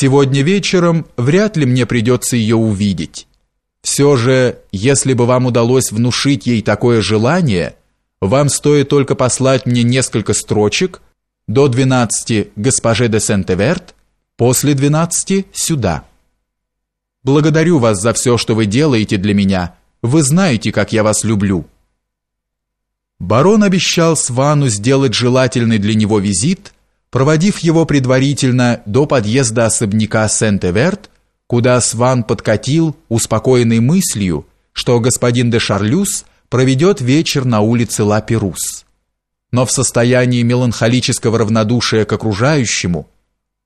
Сегодня вечером вряд ли мне придется ее увидеть. Все же, если бы вам удалось внушить ей такое желание, вам стоит только послать мне несколько строчек до 12 госпоже де Сент-Эверт, после 12 сюда. Благодарю вас за все, что вы делаете для меня. Вы знаете, как я вас люблю. Барон обещал Свану сделать желательный для него визит, проводив его предварительно до подъезда особняка Сент-Эверт, куда Сван подкатил, успокоенный мыслью, что господин де Шарлюз проведет вечер на улице Ла-Перус. Но в состоянии меланхолического равнодушия к окружающему,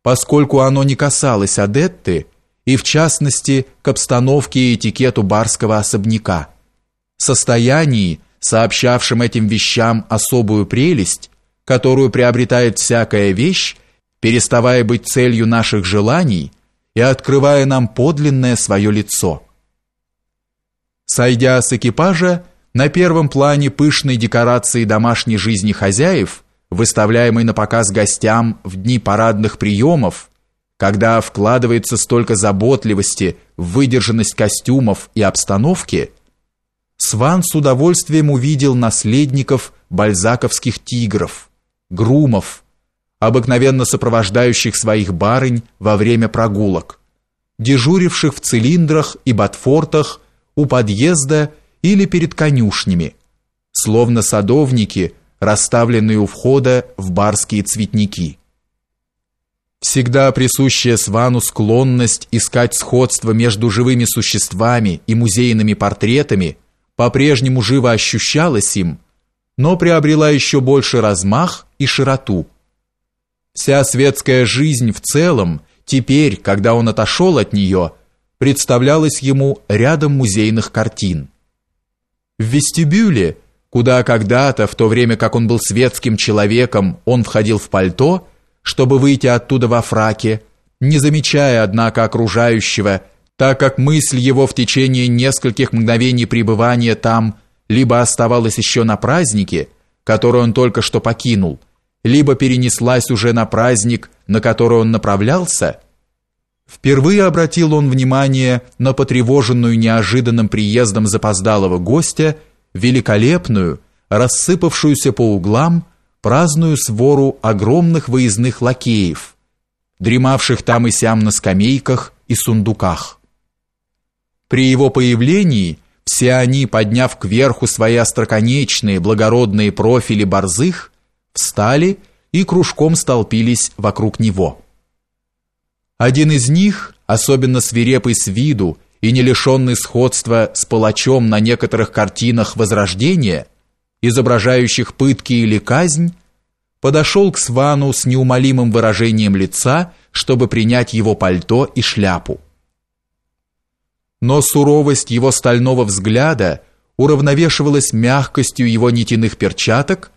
поскольку оно не касалось Адетты, и в частности к обстановке и этикету барского особняка, состоянии, сообщавшим этим вещам особую прелесть, которую приобретает всякая вещь, переставая быть целью наших желаний и открывая нам подлинное свое лицо. Сойдя с экипажа, на первом плане пышной декорации домашней жизни хозяев, выставляемой на показ гостям в дни парадных приемов, когда вкладывается столько заботливости в выдержанность костюмов и обстановки – Сван с удовольствием увидел наследников бальзаковских тигров, грумов, обыкновенно сопровождающих своих барынь во время прогулок, дежуривших в цилиндрах и ботфортах у подъезда или перед конюшнями, словно садовники, расставленные у входа в барские цветники. Всегда присущая Свану склонность искать сходство между живыми существами и музейными портретами – по-прежнему живо ощущалась им, но приобрела еще больше размах и широту. Вся светская жизнь в целом, теперь, когда он отошел от нее, представлялась ему рядом музейных картин. В вестибюле, куда когда-то, в то время как он был светским человеком, он входил в пальто, чтобы выйти оттуда во фраке, не замечая, однако, окружающего, так как мысль его в течение нескольких мгновений пребывания там либо оставалась еще на празднике, который он только что покинул, либо перенеслась уже на праздник, на который он направлялся, впервые обратил он внимание на потревоженную неожиданным приездом запоздалого гостя, великолепную, рассыпавшуюся по углам, праздную свору огромных выездных лакеев, дремавших там и сям на скамейках и сундуках. При его появлении все они, подняв кверху свои остроконечные благородные профили борзых, встали и кружком столпились вокруг него. Один из них, особенно свирепый с виду и не лишенный сходства с палачом на некоторых картинах Возрождения, изображающих пытки или казнь, подошел к Свану с неумолимым выражением лица, чтобы принять его пальто и шляпу но суровость его стального взгляда уравновешивалась мягкостью его нитяных перчаток,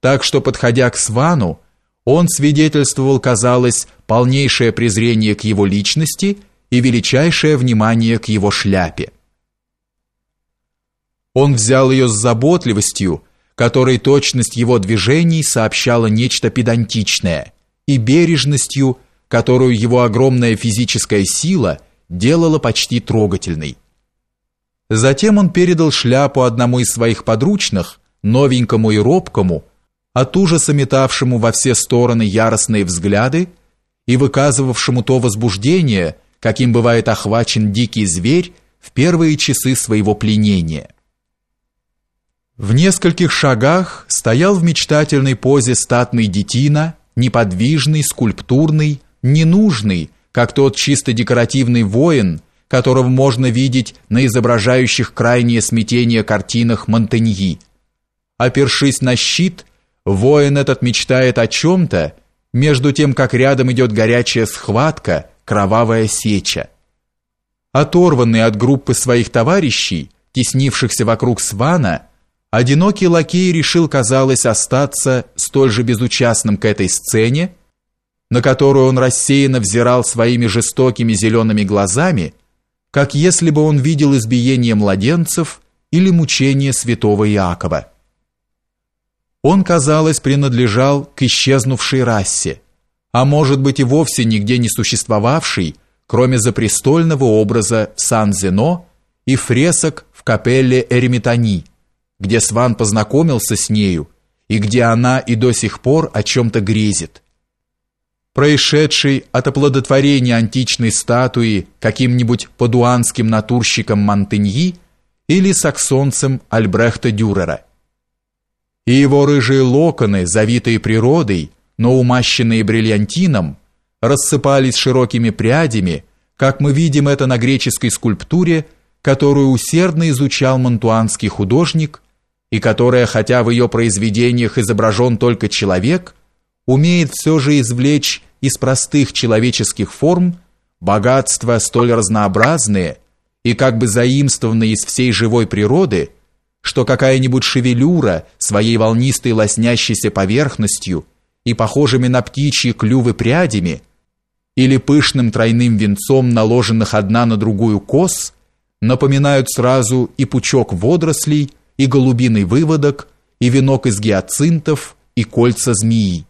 так что, подходя к Свану, он свидетельствовал, казалось, полнейшее презрение к его личности и величайшее внимание к его шляпе. Он взял ее с заботливостью, которой точность его движений сообщала нечто педантичное, и бережностью, которую его огромная физическая сила – делало почти трогательной. Затем он передал шляпу одному из своих подручных, новенькому и робкому, от ужаса метавшему во все стороны яростные взгляды и выказывавшему то возбуждение, каким бывает охвачен дикий зверь в первые часы своего пленения. В нескольких шагах стоял в мечтательной позе статный детина, неподвижный, скульптурный, ненужный, как тот чисто декоративный воин, которого можно видеть на изображающих крайнее смятение картинах Монтеньи. Опершись на щит, воин этот мечтает о чем-то, между тем, как рядом идет горячая схватка, кровавая сеча. Оторванный от группы своих товарищей, теснившихся вокруг Свана, одинокий лакей решил, казалось, остаться столь же безучастным к этой сцене, на которую он рассеянно взирал своими жестокими зелеными глазами, как если бы он видел избиение младенцев или мучение святого Иакова. Он, казалось, принадлежал к исчезнувшей расе, а может быть и вовсе нигде не существовавший, кроме запрестольного образа Сан-Зено и фресок в капелле Эремитани, где Сван познакомился с нею и где она и до сих пор о чем-то грезит. Происшедший от оплодотворения античной статуи каким-нибудь падуанским натурщиком Монтеньи или саксонцем Альбрехта Дюрера. И его рыжие локоны, завитые природой, но умащенные бриллиантином, рассыпались широкими прядями, как мы видим это на греческой скульптуре, которую усердно изучал монтуанский художник и которая, хотя в ее произведениях изображен только человек, умеет все же извлечь из простых человеческих форм богатства столь разнообразные и как бы заимствованные из всей живой природы, что какая-нибудь шевелюра своей волнистой лоснящейся поверхностью и похожими на птичьи клювы прядями или пышным тройным венцом наложенных одна на другую кос напоминают сразу и пучок водорослей, и голубиный выводок, и венок из гиацинтов, и кольца змеи.